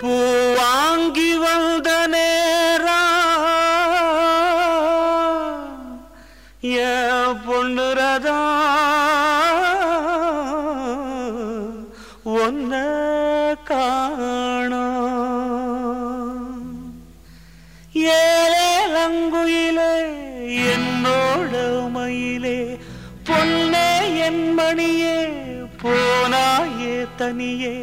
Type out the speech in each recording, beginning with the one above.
பூ வாங்கி வந்த நேரா. என் பொண்ணுரதா ஒன்ன காணும். ஏழங்குயிலே என்னோட மயிலே பொன்னே என் மணியே போனாயே தனியே.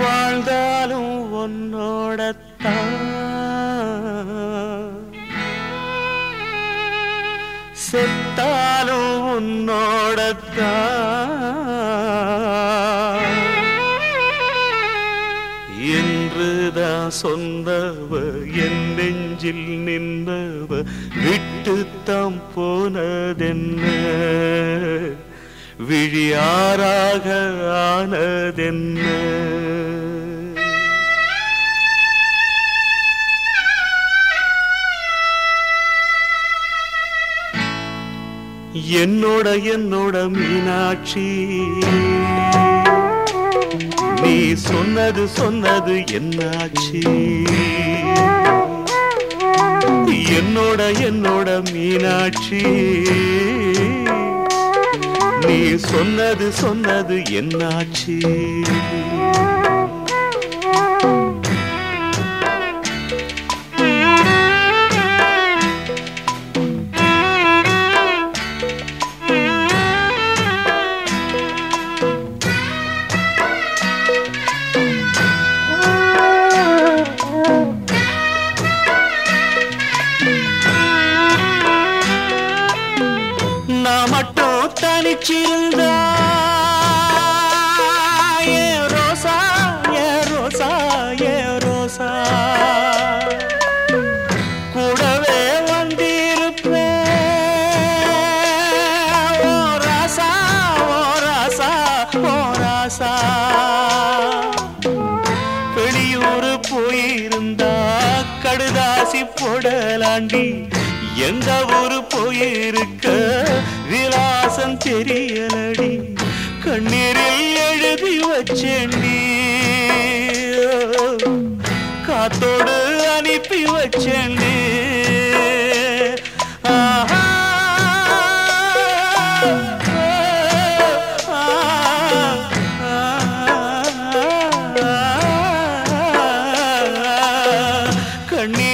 வாழ்ந்தாலும் உன்னோடத்தான். செத்தாலும் உன்னோடத்தான். என்றுதான் சொன்னவ என் நெஞ்சில் நின்றவ விட்டுத்தாம் போனதென்ன? விழியாராக ஆனதென்ன? என்னோட என்னோட மீனாட்சி நீ சொன்னது சொன்னது என்னாச்சு? என்னோட என்னோட மீனாட்சி சொன்னது சொன்னது என்னாச்சு? தாண்டி எந்த ஊரு போயிருக்க? விலாசம் தெரியலடி. கண்ணீரில் எழுதி வச்சேண்டி காத்தோடு அனுப்பி வச்சேண்டி கண்ணீர்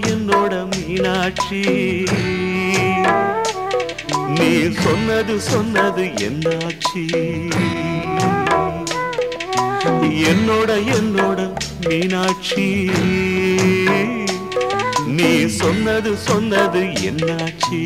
என்னோட மீனாட்சி. நீ சொன்னது சொன்னது என்னாச்சு? என்னோட என்னோட மீனாட்சி. நீ சொன்னது சொன்னது என்னாச்சு?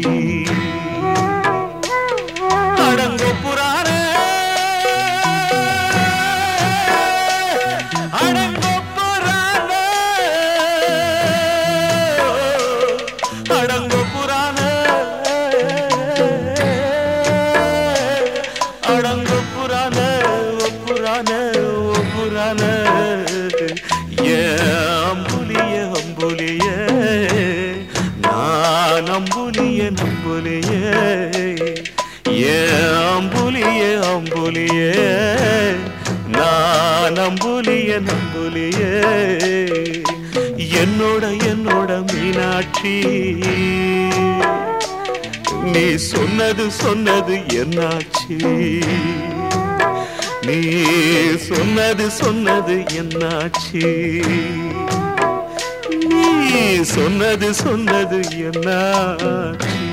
நம்புலியே நான் நம்புலிய நம்புலியே. என்னோட என்னோட மீனாட்சி. நீ சொன்னது சொன்னது என்னாச்சு? நீ சொன்னது சொன்னது என்னாச்சு? நீ சொன்னது சொன்னது என்னாச்சு?